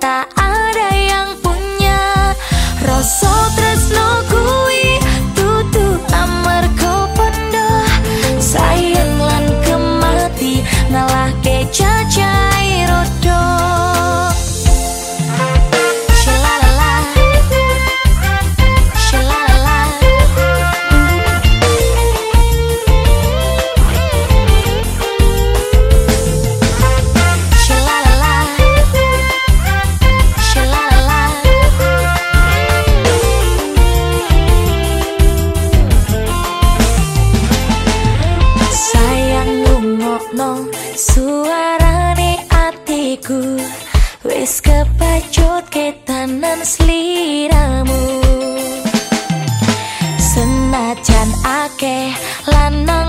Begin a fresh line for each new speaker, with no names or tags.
tak ada yang punya. Rasa tresno kepacut ketanan sliramu senajan akeh lanang